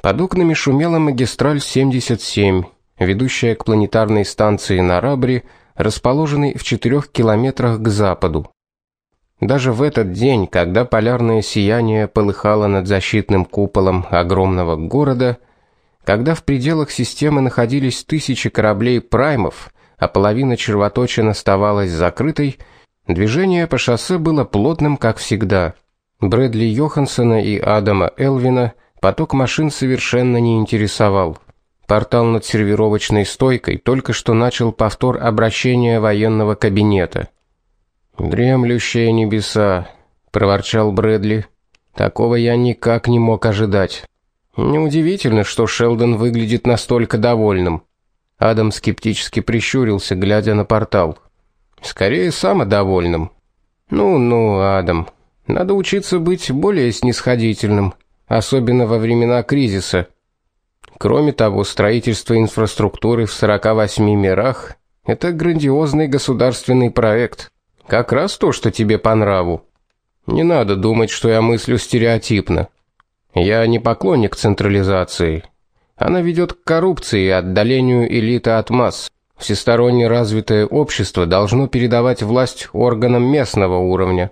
Под окнами шумела магистраль 77, ведущая к планетарной станции Нарабри, расположенной в четырех километрах к западу. Даже в этот день, когда полярное сияние полыхало над защитным куполом огромного города, когда в пределах системы находились тысячи кораблей праймов, а половина червоточин оставалась закрытой, движение по шоссе было плотным, как всегда. Брэдли Йохансона и Адама Элвина поток машин совершенно не интересовал. Портал над сервировочной стойкой только что начал повтор обращения военного кабинета. Дремлющие небеса, проворчал Брэдли. Такого я никак не мог ожидать. Неудивительно, что Шелдон выглядит настолько довольным. Адам скептически прищурился, глядя на портал. Скорее самодовольным. Ну-ну, Адам, надо учиться быть более снисходительным, особенно во времена кризиса. Кроме того, строительство инфраструктуры в 48 мирах это грандиозный государственный проект. Как раз то, что тебе по нраву. Не надо думать, что я мыслю стереотипно. Я не поклонник централизации. Она ведет к коррупции и отдалению элиты от масс. Всесторонне развитое общество должно передавать власть органам местного уровня.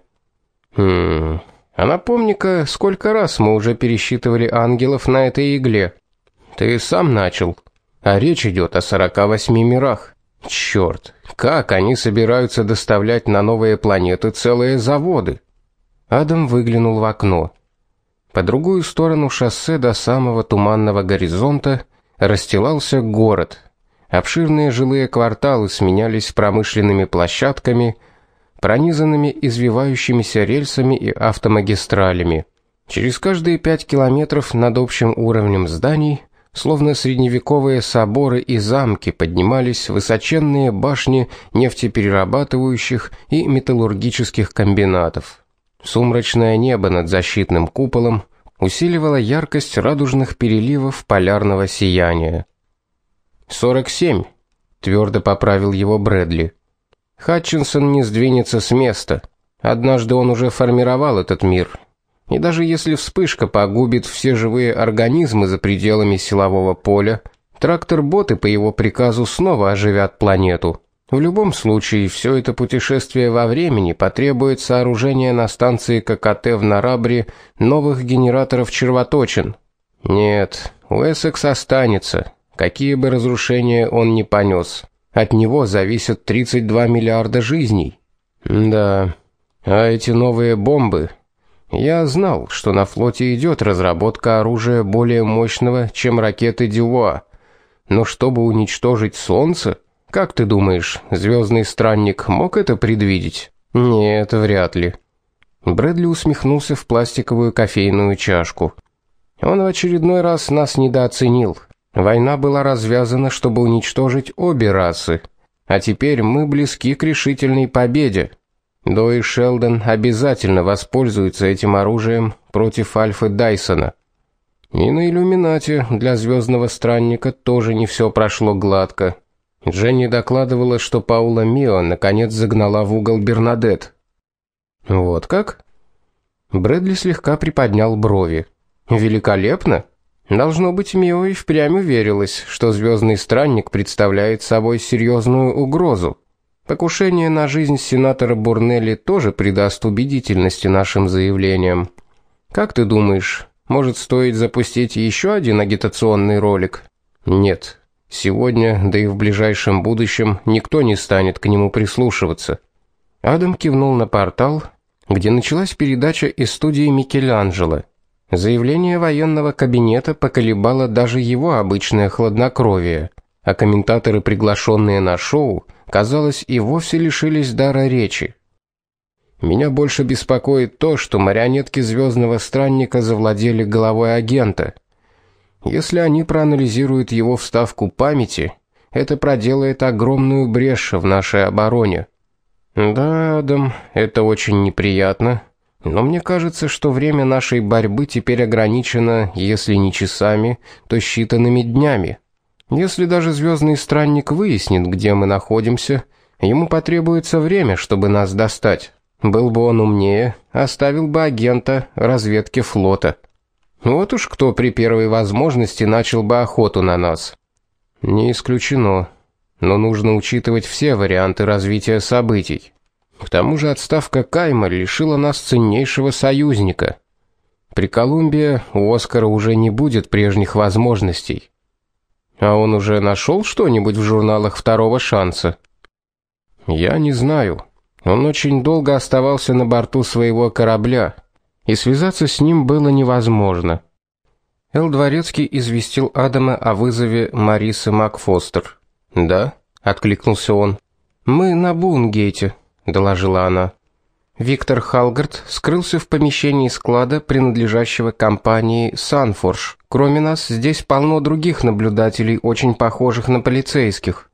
Хм. А напомни-ка, сколько раз мы уже пересчитывали ангелов на этой игле. Ты сам начал. А речь идет о 48 мирах. Черт, как они собираются доставлять на новые планеты целые заводы? Адам выглянул в окно. По другую сторону шоссе до самого туманного горизонта расстилался город. Обширные жилые кварталы сменялись промышленными площадками, пронизанными извивающимися рельсами и автомагистралями. Через каждые пять километров над общим уровнем зданий Словно средневековые соборы и замки поднимались высоченные башни нефтеперерабатывающих и металлургических комбинатов. Сумрачное небо над защитным куполом усиливало яркость радужных переливов полярного сияния. 47, твердо поправил его Брэдли. Хатчинсон не сдвинется с места. Однажды он уже формировал этот мир, и даже если вспышка погубит все живые организмы за пределами силового поля, трактор-боты по его приказу снова оживят планету. В любом случае, все это путешествие во времени потребует сооружения на станции ККТ в Нарабре новых генераторов червоточин. Нет, Уэссекс останется, какие бы разрушения он ни понес. От него зависят 32 миллиарда жизней. Да. А эти новые бомбы я знал, что на флоте идет разработка оружия более мощного, чем ракеты Дюва. Но чтобы уничтожить солнце, как ты думаешь, звездный странник мог это предвидеть? Нет, вряд ли. Брэдли усмехнулся в пластиковую кофейную чашку. Он в очередной раз нас недооценил. Война была развязана, чтобы уничтожить обе расы, а теперь мы близки к решительной победе. До и Шелдон обязательно воспользуются этим оружием против Альфы Дайсона. И на иллюминате для звездного странника тоже не все прошло гладко. Дженни докладывала, что Паула Мио наконец загнала в угол Бернадет. Вот как? Брэдли слегка приподнял брови. Великолепно. Должно быть, Мио и впрямь уверилась, что звездный странник представляет собой серьезную угрозу. Покушение на жизнь сенатора Бурнелли тоже придаст убедительности нашим заявлениям. Как ты думаешь, может стоит запустить еще один агитационный ролик? Нет. Сегодня, да и в ближайшем будущем никто не станет к нему прислушиваться. Адам кивнул на портал, где началась передача из студии Микеланджело. Заявление военного кабинета поколебало даже его обычное хладнокровие, а комментаторы, приглашенные на шоу, казалось, и вовсе лишились дара речи. Меня больше беспокоит то, что марионетки звездного странника завладели головой агента. Если они проанализируют его вставку памяти, это проделает огромную брешь в нашей обороне. Да, Адам, это очень неприятно, но мне кажется, что время нашей борьбы теперь ограничено, если не часами, то считанными днями. Если даже звездный странник выяснит, где мы находимся, ему потребуется время, чтобы нас достать. Был бы он умнее, оставил бы агента разведки флота. Вот уж кто при первой возможности начал бы охоту на нас. Не исключено, но нужно учитывать все варианты развития событий. К тому же отставка Кайма лишила нас ценнейшего союзника. При Колумбии у Оскара уже не будет прежних возможностей. А он уже нашел что-нибудь в журналах второго шанса? Я не знаю. Он очень долго оставался на борту своего корабля и связаться с ним было невозможно. Эл Дворецкий известил Адама о вызове Марисы Макфостер. "Да?" откликнулся он. "Мы на Бунгейте", доложила она. Виктор Халгард скрылся в помещении склада, принадлежащего компании Санфорж. Кроме нас, здесь полно других наблюдателей, очень похожих на полицейских.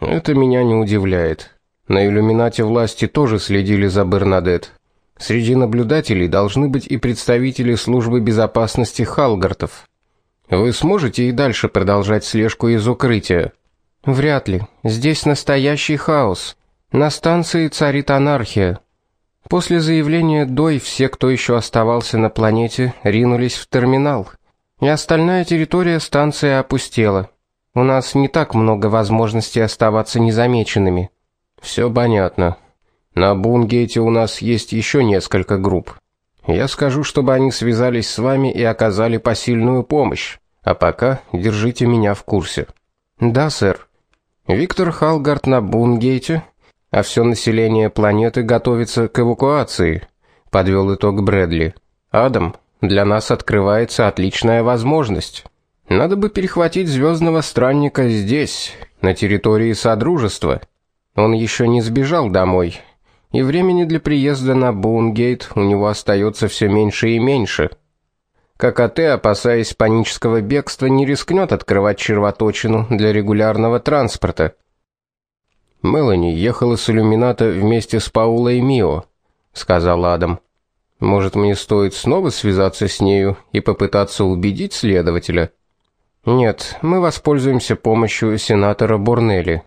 Это меня не удивляет. На иллюминате власти тоже следили за Бернадет. Среди наблюдателей должны быть и представители службы безопасности Халгартов. Вы сможете и дальше продолжать слежку из укрытия? Вряд ли. Здесь настоящий хаос. На станции царит анархия. После заявления Дой все, кто еще оставался на планете, ринулись в терминал. И остальная территория станции опустела. У нас не так много возможностей оставаться незамеченными. Все понятно. На Бунгейте у нас есть еще несколько групп. Я скажу, чтобы они связались с вами и оказали посильную помощь. А пока держите меня в курсе. Да, сэр. Виктор Халгард на Бунгейте, а все население планеты готовится к эвакуации, подвел итог Брэдли. Адам, для нас открывается отличная возможность. Надо бы перехватить звездного странника здесь, на территории содружества. Он еще не сбежал домой и времени для приезда на Бунгейт у него остается все меньше и меньше. ККТ, опасаясь панического бегства, не рискнет открывать червоточину для регулярного транспорта. Мелани ехала с иллюмината вместе с Паулой Мио, сказал Адам. Может, мне стоит снова связаться с нею и попытаться убедить следователя? Нет, мы воспользуемся помощью сенатора Борнелли.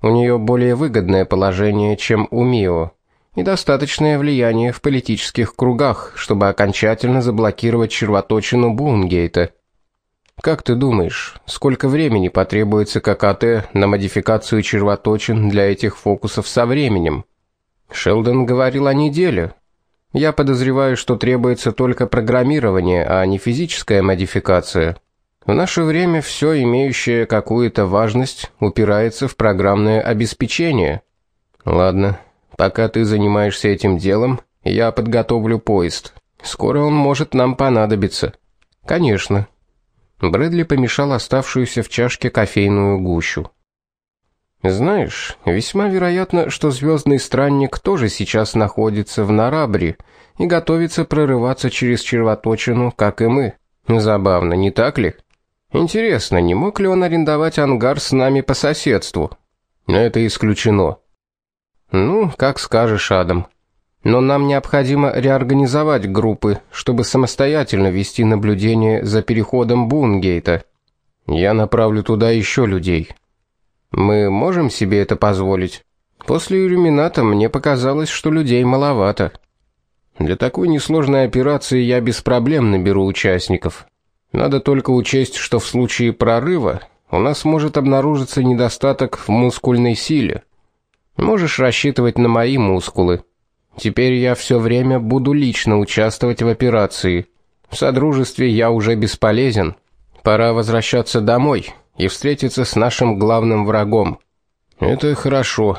У нее более выгодное положение, чем у Мио и достаточное влияние в политических кругах, чтобы окончательно заблокировать червоточину Бунгейта. Как ты думаешь, сколько времени потребуется ККТ на модификацию червоточин для этих фокусов со временем? Шелдон говорил о неделе. Я подозреваю, что требуется только программирование, а не физическая модификация. В наше время все имеющее какую-то важность упирается в программное обеспечение. Ладно, Пока ты занимаешься этим делом, я подготовлю поезд. Скоро он может нам понадобиться. Конечно. Брэдли помешал оставшуюся в чашке кофейную гущу. Знаешь, весьма вероятно, что звездный странник тоже сейчас находится в Нарабре и готовится прорываться через червоточину, как и мы. Забавно, не так ли? Интересно, не мог ли он арендовать ангар с нами по соседству? Это исключено. Ну, как скажешь, Адам. Но нам необходимо реорганизовать группы, чтобы самостоятельно вести наблюдение за переходом Бунгейта. Я направлю туда еще людей. Мы можем себе это позволить. После иллюмината мне показалось, что людей маловато. Для такой несложной операции я без проблем наберу участников. Надо только учесть, что в случае прорыва у нас может обнаружиться недостаток в мускульной силе. Можешь рассчитывать на мои мускулы. Теперь я все время буду лично участвовать в операции. В содружестве я уже бесполезен. Пора возвращаться домой и встретиться с нашим главным врагом. Это хорошо.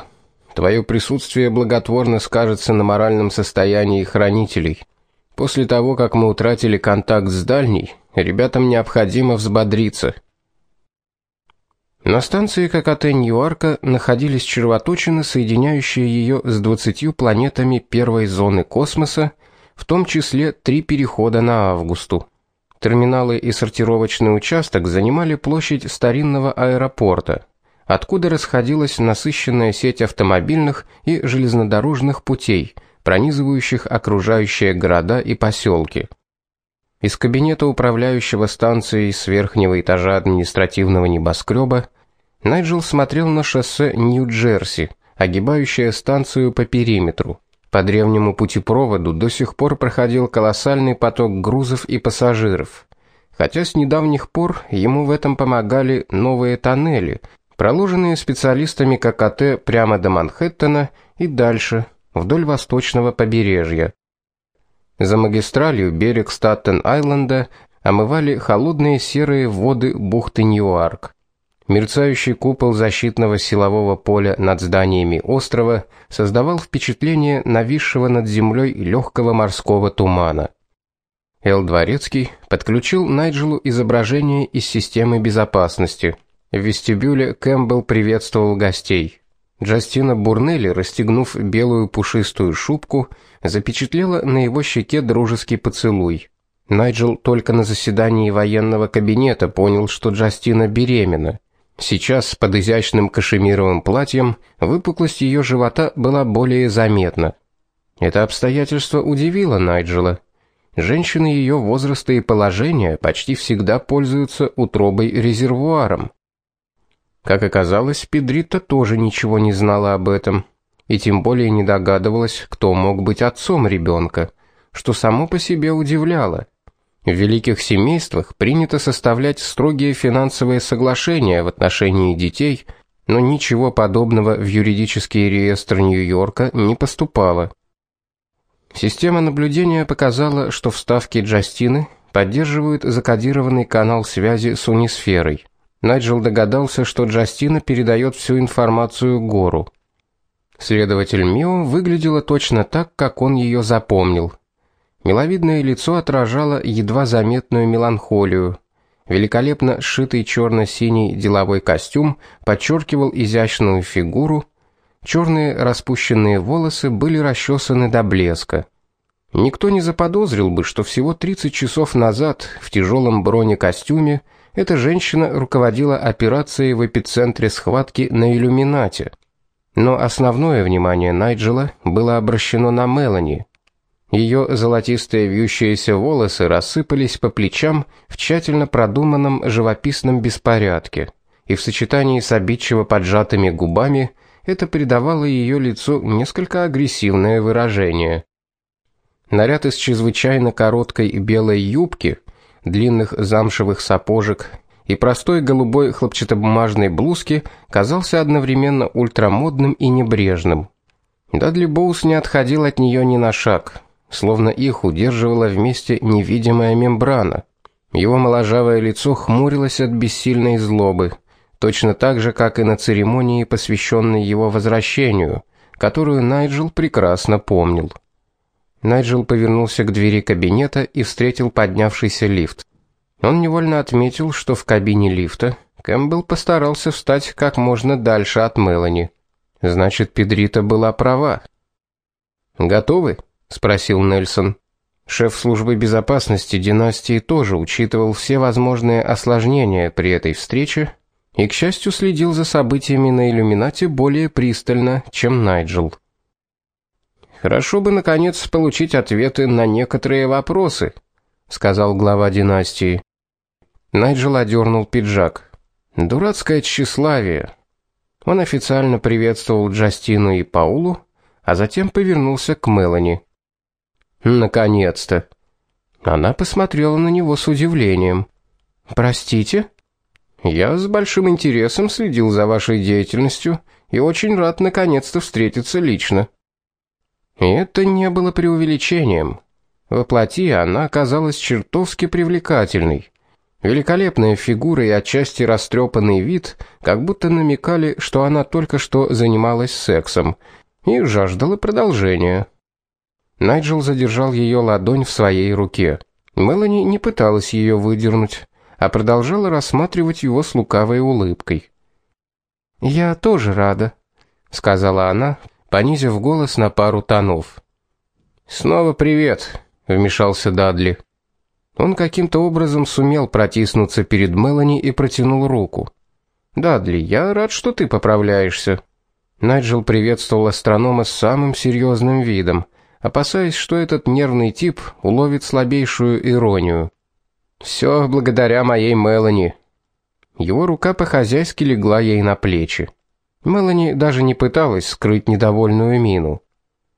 Твое присутствие благотворно скажется на моральном состоянии хранителей. После того, как мы утратили контакт с дальней, ребятам необходимо взбодриться. На станции ККТ Ньюарка находились червоточины, соединяющие ее с 20 планетами первой зоны космоса, в том числе три перехода на Августу. Терминалы и сортировочный участок занимали площадь старинного аэропорта, откуда расходилась насыщенная сеть автомобильных и железнодорожных путей, пронизывающих окружающие города и поселки. Из кабинета управляющего станцией с верхнего этажа административного небоскреба Найджел смотрел на шоссе Нью-Джерси, огибающее станцию по периметру. По древнему путепроводу до сих пор проходил колоссальный поток грузов и пассажиров. Хотя с недавних пор ему в этом помогали новые тоннели, проложенные специалистами ККТ прямо до Манхэттена и дальше, вдоль восточного побережья. За магистралью берег Статтен-Айленда омывали холодные серые воды бухты Ньюарк. Мерцающий купол защитного силового поля над зданиями острова создавал впечатление нависшего над землей легкого морского тумана. Эл Дворецкий подключил Найджелу изображение из системы безопасности. В вестибюле Кэмпбелл приветствовал гостей. Джастина Бурнелли, расстегнув белую пушистую шубку, запечатлела на его щеке дружеский поцелуй. Найджел только на заседании военного кабинета понял, что Джастина беременна. Сейчас под изящным кашемировым платьем выпуклость ее живота была более заметна. Это обстоятельство удивило Найджела. Женщины ее возраста и положения почти всегда пользуются утробой-резервуаром. Как оказалось, Педрита тоже ничего не знала об этом, и тем более не догадывалась, кто мог быть отцом ребенка, что само по себе удивляло. В великих семействах принято составлять строгие финансовые соглашения в отношении детей, но ничего подобного в юридический реестр Нью-Йорка не поступало. Система наблюдения показала, что вставки Джастины поддерживают закодированный канал связи с унисферой. Найджел догадался, что Джастина передает всю информацию Гору. Следователь Мио выглядела точно так, как он ее запомнил. Миловидное лицо отражало едва заметную меланхолию. Великолепно сшитый черно синий деловой костюм подчеркивал изящную фигуру, Черные распущенные волосы были расчесаны до блеска. Никто не заподозрил бы, что всего 30 часов назад в тяжелом бронекостюме эта женщина руководила операцией в эпицентре схватки на иллюминате. Но основное внимание Найджела было обращено на Мелани. Ее золотистые вьющиеся волосы рассыпались по плечам в тщательно продуманном живописном беспорядке, и в сочетании с обидчиво поджатыми губами это придавало ее лицу несколько агрессивное выражение. Наряд из чрезвычайно короткой белой юбки, длинных замшевых сапожек и простой голубой хлопчатобумажной блузки казался одновременно ультрамодным и небрежным. Дадли Боус не отходил от нее ни на шаг, словно их удерживала вместе невидимая мембрана. Его моложавое лицо хмурилось от бессильной злобы точно так же, как и на церемонии, посвященной его возвращению, которую Найджел прекрасно помнил. Найджел повернулся к двери кабинета и встретил поднявшийся лифт. Он невольно отметил, что в кабине лифта Кэмпбелл постарался встать как можно дальше от Мелани. Значит, Педрита была права. "Готовы?" спросил Нельсон. Шеф службы безопасности династии тоже учитывал все возможные осложнения при этой встрече и, к счастью, следил за событиями на иллюминате более пристально, чем Найджел. Хорошо бы наконец получить ответы на некоторые вопросы, сказал глава династии. Найджел одернул пиджак. Дурацкое тщеславие. Он официально приветствовал Джастину и Паулу, а затем повернулся к Мелани. Наконец-то. Она посмотрела на него с удивлением. Простите? Я с большим интересом следил за вашей деятельностью и очень рад наконец-то встретиться лично. И это не было преувеличением. Во плоти она оказалась чертовски привлекательной. Великолепная фигура и отчасти растрепанный вид, как будто намекали, что она только что занималась сексом и жаждала продолжения. Найджел задержал ее ладонь в своей руке. Мелани не пыталась ее выдернуть а продолжала рассматривать его с лукавой улыбкой. "Я тоже рада", сказала она, понизив голос на пару тонов. "Снова привет", вмешался Дадли. Он каким-то образом сумел протиснуться перед Мелани и протянул руку. "Дадли, я рад, что ты поправляешься". Найджел приветствовал астронома с самым серьезным видом, опасаясь, что этот нервный тип уловит слабейшую иронию. Все благодаря моей Мелани. Его рука по-хозяйски легла ей на плечи. Мелани даже не пыталась скрыть недовольную мину.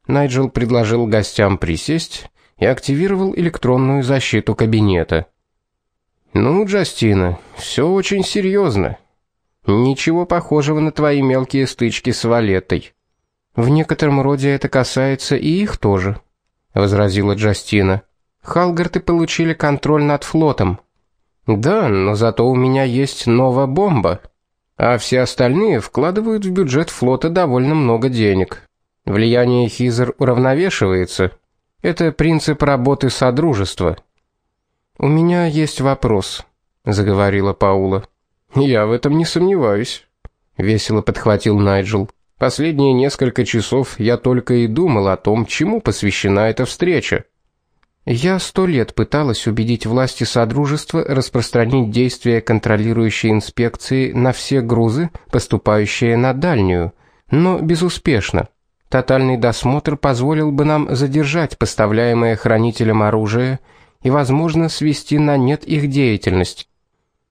Найджел предложил гостям присесть и активировал электронную защиту кабинета. Ну, Джастина, все очень серьезно. Ничего похожего на твои мелкие стычки с Валетой. В некотором роде это касается и их тоже, возразила Джастина. Халгарты получили контроль над флотом. Да, но зато у меня есть новая бомба, а все остальные вкладывают в бюджет флота довольно много денег. Влияние Хизер уравновешивается. Это принцип работы содружества. У меня есть вопрос, заговорила Паула. Я в этом не сомневаюсь, весело подхватил Найджел. Последние несколько часов я только и думал о том, чему посвящена эта встреча. Я сто лет пыталась убедить власти содружества распространить действия контролирующей инспекции на все грузы, поступающие на дальнюю, но безуспешно. Тотальный досмотр позволил бы нам задержать поставляемое хранителям оружие и, возможно, свести на нет их деятельность.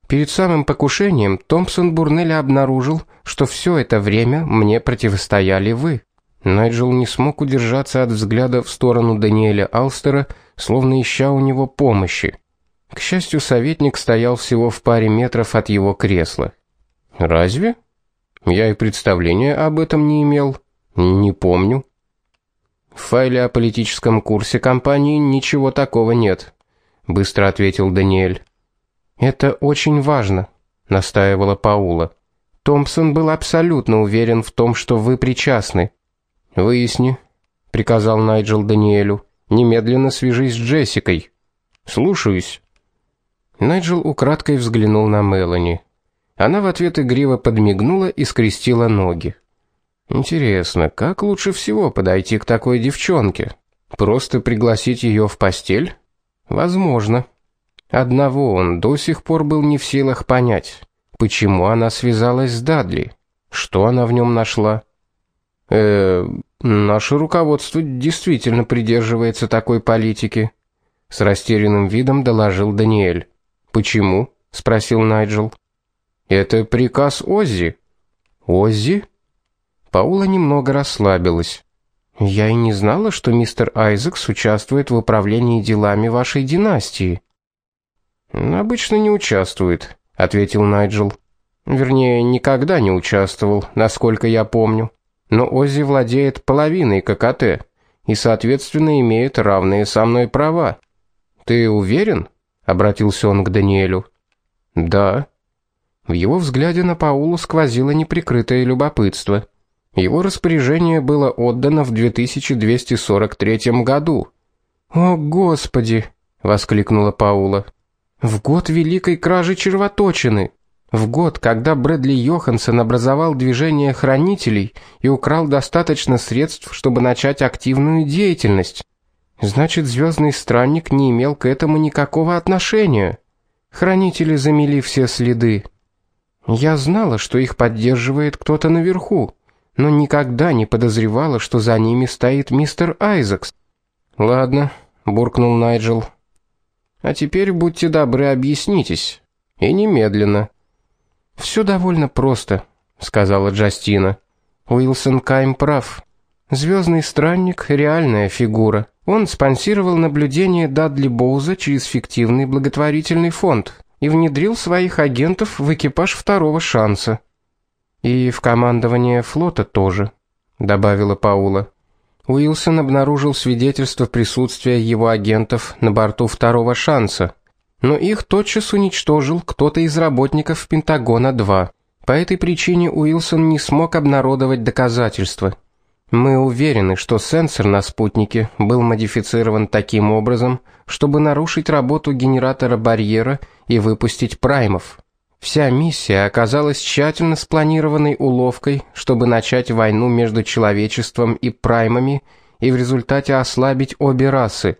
Перед самым покушением Томпсон Бурнелли обнаружил, что все это время мне противостояли вы. Найджел не смог удержаться от взгляда в сторону Даниэля Алстера, словно ища у него помощи. К счастью, советник стоял всего в паре метров от его кресла. Разве? Я и представления об этом не имел. Не помню. В файле о политическом курсе компании ничего такого нет, быстро ответил Даниэль. Это очень важно, настаивала Паула. Томпсон был абсолютно уверен в том, что вы причастны. Выясни, приказал Найджел Даниэлю. Немедленно свяжись с Джессикой. Слушаюсь. Найджел украдкой взглянул на Мелани. Она в ответ игриво подмигнула и скрестила ноги. Интересно, как лучше всего подойти к такой девчонке? Просто пригласить ее в постель? Возможно. Одного он до сих пор был не в силах понять, почему она связалась с Дадли, что она в нем нашла. Э, наше руководство действительно придерживается такой политики, с растерянным видом доложил Даниэль. Почему? спросил Найджел. Это приказ Оззи. Оззи? Паула немного расслабилась. Я и не знала, что мистер Айзекс участвует в управлении делами вашей династии. Обычно не участвует, ответил Найджел. Вернее, никогда не участвовал, насколько я помню. Но Оззи владеет половиной ККТ и, соответственно, имеет равные со мной права. Ты уверен? обратился он к Даниэлю. Да. В его взгляде на Паулу сквозило неприкрытое любопытство. Его распоряжение было отдано в 2243 году. О, господи, воскликнула Паула. В год великой кражи червоточины, в год, когда Брэдли Йоханссон образовал движение хранителей и украл достаточно средств, чтобы начать активную деятельность. Значит, звездный странник не имел к этому никакого отношения. Хранители замели все следы. Я знала, что их поддерживает кто-то наверху, но никогда не подозревала, что за ними стоит мистер Айзекс. Ладно, буркнул Найджел. А теперь будьте добры, объяснитесь. И немедленно. Все довольно просто, сказала Джастина. Уилсон Кайм прав. Звездный странник реальная фигура. Он спонсировал наблюдение Дадли Боуза через фиктивный благотворительный фонд и внедрил своих агентов в экипаж второго шанса. И в командование флота тоже, добавила Паула. Уилсон обнаружил свидетельство присутствия его агентов на борту второго шанса, но их тотчас уничтожил кто-то из работников Пентагона-2. По этой причине Уилсон не смог обнародовать доказательства. Мы уверены, что сенсор на спутнике был модифицирован таким образом, чтобы нарушить работу генератора барьера и выпустить праймов. Вся миссия оказалась тщательно спланированной уловкой, чтобы начать войну между человечеством и праймами и в результате ослабить обе расы.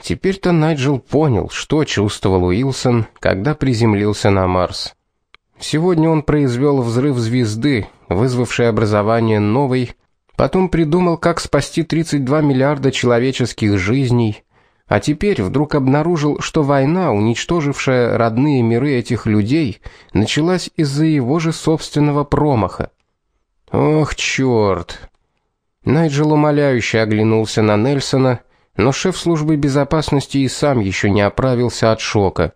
Теперь-то Найджел понял, что чувствовал Уилсон, когда приземлился на Марс. Сегодня он произвел взрыв звезды, вызвавший образование новой, потом придумал, как спасти 32 миллиарда человеческих жизней, а теперь вдруг обнаружил, что война, уничтожившая родные миры этих людей, началась из-за его же собственного промаха. Ох, чёрт. Найджел умоляюще оглянулся на Нельсона, но шеф службы безопасности и сам еще не оправился от шока.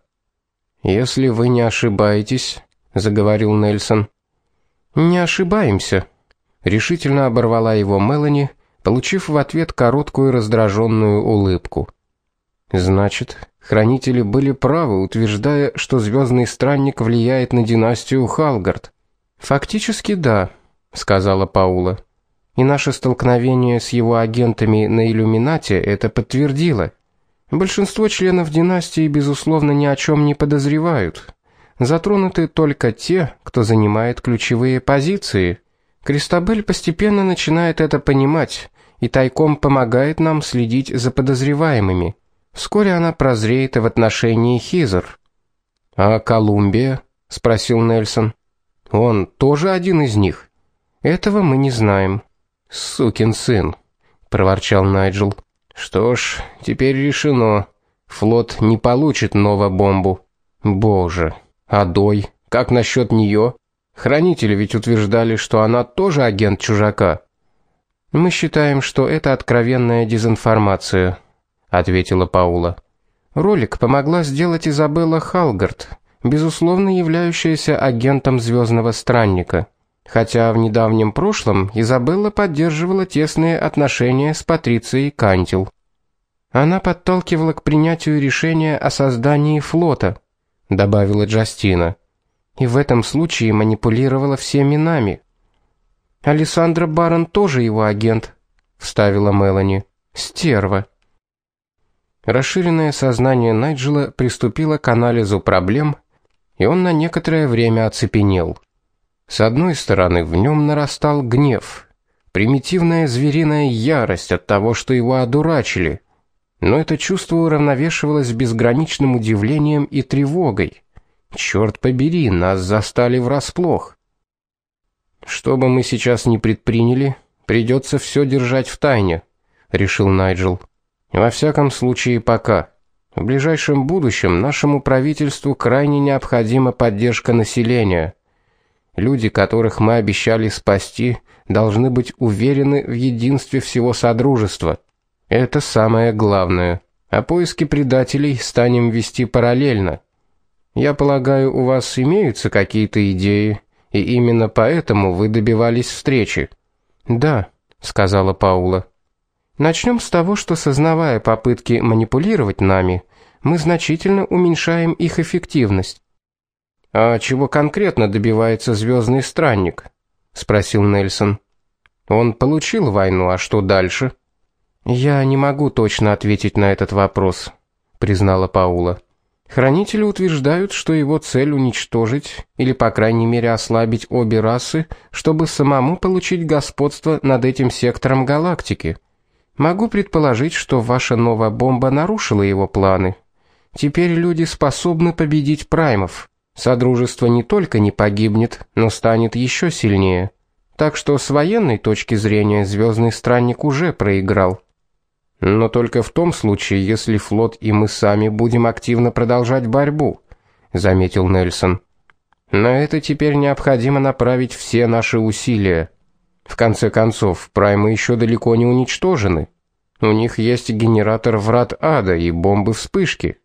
Если вы не ошибаетесь, заговорил Нельсон. Не ошибаемся, решительно оборвала его Мелани, получив в ответ короткую раздраженную улыбку. Значит, хранители были правы, утверждая, что звездный странник влияет на династию Халгард. Фактически да, сказала Паула. И наше столкновение с его агентами на Иллюминате это подтвердило. Большинство членов династии безусловно ни о чем не подозревают. Затронуты только те, кто занимает ключевые позиции. Кристабель постепенно начинает это понимать и тайком помогает нам следить за подозреваемыми. Вскоре она прозреет и в отношении Хизер. А Колумбия? спросил Нельсон. Он тоже один из них. Этого мы не знаем. Сукин сын, проворчал Найджел. Что ж, теперь решено. Флот не получит бомбу. Боже, Адой, как насчет нее? Хранители ведь утверждали, что она тоже агент чужака. Мы считаем, что это откровенная дезинформация, ответила Паула. Ролик помогла сделать Изабелла Халгард, безусловно являющаяся агентом звездного странника. Хотя в недавнем прошлом Изабелла поддерживала тесные отношения с Патрицией Кантил. Она подталкивала к принятию решения о создании флота, добавила Джастина. И в этом случае манипулировала всеми нами. Александра Барон тоже его агент, вставила Мелани. Стерва. Расширенное сознание Найджела приступило к анализу проблем, и он на некоторое время оцепенел. С одной стороны, в нем нарастал гнев, примитивная звериная ярость от того, что его одурачили. Но это чувство уравновешивалось безграничным удивлением и тревогой. Черт побери, нас застали врасплох. Что бы мы сейчас ни предприняли, придется все держать в тайне, решил Найджел. Во всяком случае, пока. В ближайшем будущем нашему правительству крайне необходима поддержка населения. Люди, которых мы обещали спасти, должны быть уверены в единстве всего содружества. Это самое главное. А поиски предателей станем вести параллельно. Я полагаю, у вас имеются какие-то идеи, и именно поэтому вы добивались встречи. Да, сказала Паула. Начнем с того, что сознавая попытки манипулировать нами, мы значительно уменьшаем их эффективность. А чего конкретно добивается звездный странник? спросил Нельсон. Он получил войну, а что дальше? Я не могу точно ответить на этот вопрос, признала Паула. Хранители утверждают, что его цель уничтожить или по крайней мере ослабить обе расы, чтобы самому получить господство над этим сектором галактики. Могу предположить, что ваша новая бомба нарушила его планы. Теперь люди способны победить праймов. Содружество не только не погибнет, но станет еще сильнее. Так что с военной точки зрения Звездный странник уже проиграл. Но только в том случае, если флот и мы сами будем активно продолжать борьбу, заметил Нельсон. На это теперь необходимо направить все наши усилия. В конце концов, праймы еще далеко не уничтожены. У них есть генератор врат ада и бомбы вспышки.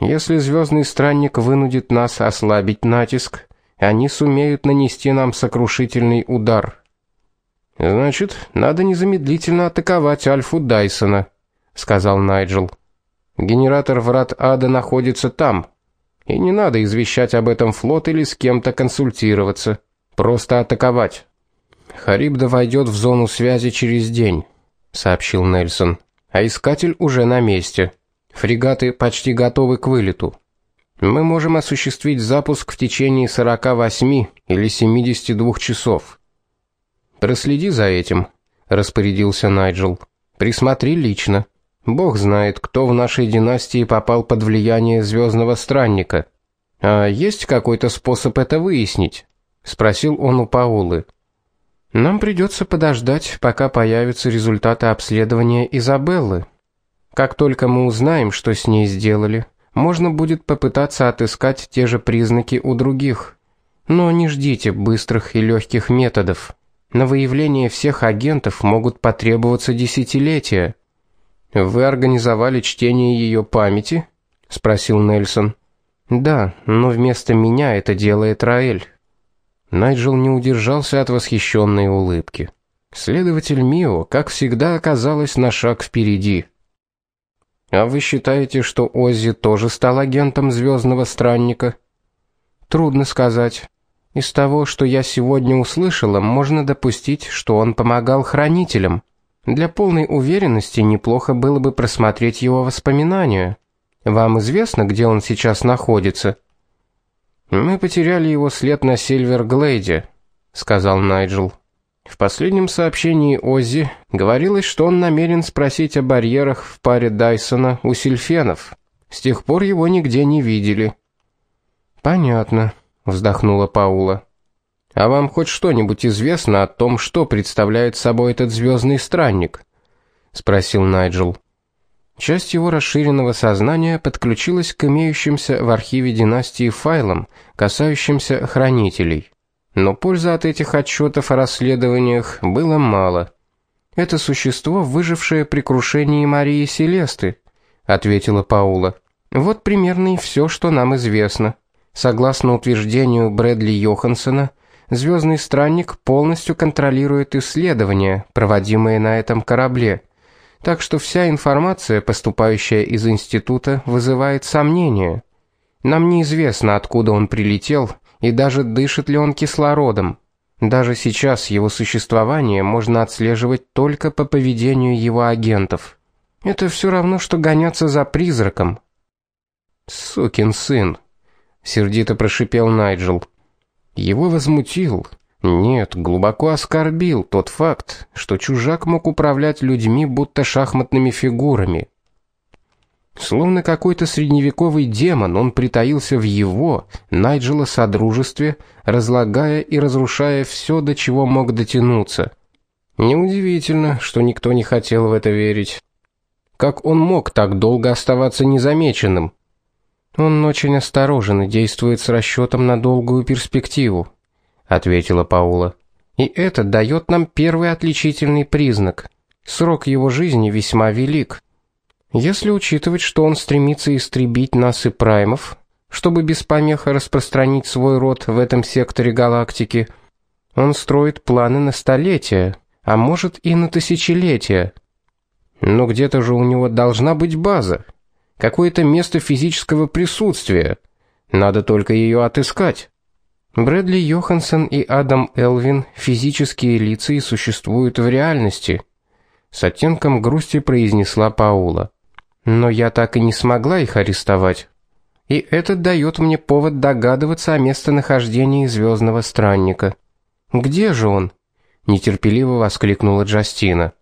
Если звездный странник вынудит нас ослабить натиск, они сумеют нанести нам сокрушительный удар. Значит, надо незамедлительно атаковать Альфу Дайсона, сказал Найджел. Генератор врат ада находится там. И не надо извещать об этом флот или с кем-то консультироваться. Просто атаковать. Харибда войдет в зону связи через день, сообщил Нельсон. А искатель уже на месте. Фрегаты почти готовы к вылету. Мы можем осуществить запуск в течение 48 или 72 часов. Проследи за этим, распорядился Найджел. Присмотри лично. Бог знает, кто в нашей династии попал под влияние звездного странника. А есть какой-то способ это выяснить? спросил он у Паулы. Нам придется подождать, пока появятся результаты обследования Изабеллы, как только мы узнаем, что с ней сделали, можно будет попытаться отыскать те же признаки у других. Но не ждите быстрых и легких методов. На выявление всех агентов могут потребоваться десятилетия. Вы организовали чтение ее памяти? спросил Нельсон. Да, но вместо меня это делает Раэль. Найджел не удержался от восхищенной улыбки. Следователь Мио, как всегда, оказалась на шаг впереди. А вы считаете, что Оззи тоже стал агентом Звездного странника? Трудно сказать. Из того, что я сегодня услышала, можно допустить, что он помогал хранителям. Для полной уверенности неплохо было бы просмотреть его воспоминания. Вам известно, где он сейчас находится? Мы потеряли его след на Сильверглейде, сказал Найджел. В последнем сообщении Оззи говорилось, что он намерен спросить о барьерах в паре Дайсона у сильфенов. С тех пор его нигде не видели. Понятно, вздохнула Паула. А вам хоть что-нибудь известно о том, что представляет собой этот звездный странник? спросил Найджел. Часть его расширенного сознания подключилась к имеющимся в архиве династии файлам, касающимся хранителей. Но пользы от этих отчетов о расследованиях было мало. Это существо, выжившее при крушении Марии Селесты, ответила Паула. Вот примерно и все, что нам известно. Согласно утверждению Брэдли Йохансена, звездный странник полностью контролирует исследования, проводимые на этом корабле. Так что вся информация, поступающая из института, вызывает сомнения. Нам неизвестно, откуда он прилетел и даже дышит ли он кислородом. Даже сейчас его существование можно отслеживать только по поведению его агентов. Это все равно что гоняться за призраком. Сукин сын, сердито прошипел Найджел. Его возмутил, нет, глубоко оскорбил тот факт, что чужак мог управлять людьми будто шахматными фигурами. Словно какой-то средневековый демон, он притаился в его, Найджела содружестве, разлагая и разрушая все, до чего мог дотянуться. Неудивительно, что никто не хотел в это верить. Как он мог так долго оставаться незамеченным? Он очень осторожен и действует с расчетом на долгую перспективу, ответила Паула. И это дает нам первый отличительный признак. Срок его жизни весьма велик. Если учитывать, что он стремится истребить нас и праймов, чтобы без помех распространить свой род в этом секторе галактики, он строит планы на столетия, а может и на тысячелетия. Но где-то же у него должна быть база, какое-то место физического присутствия. Надо только ее отыскать. Брэдли Йоханссон и Адам Элвин физические лица и существуют в реальности. С оттенком грусти произнесла Паула но я так и не смогла их арестовать. И это дает мне повод догадываться о местонахождении звездного странника. Где же он? нетерпеливо воскликнула Джастина.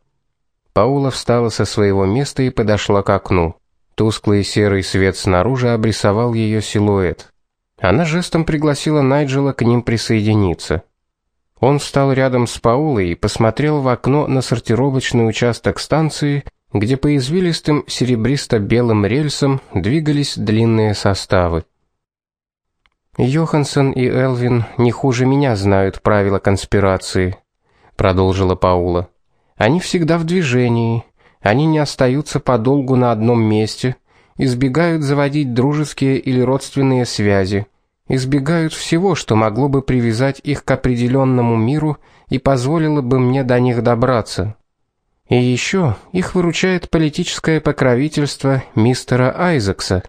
Паула встала со своего места и подошла к окну. Тусклый серый свет снаружи обрисовал ее силуэт. Она жестом пригласила Найджела к ним присоединиться. Он встал рядом с Паулой и посмотрел в окно на сортировочный участок станции, где по извилистым серебристо-белым рельсам двигались длинные составы. Йоханссон и Элвин не хуже меня знают правила конспирации, продолжила Паула. Они всегда в движении, они не остаются подолгу на одном месте, избегают заводить дружеские или родственные связи, избегают всего, что могло бы привязать их к определенному миру и позволило бы мне до них добраться. И еще их выручает политическое покровительство мистера Айзекса.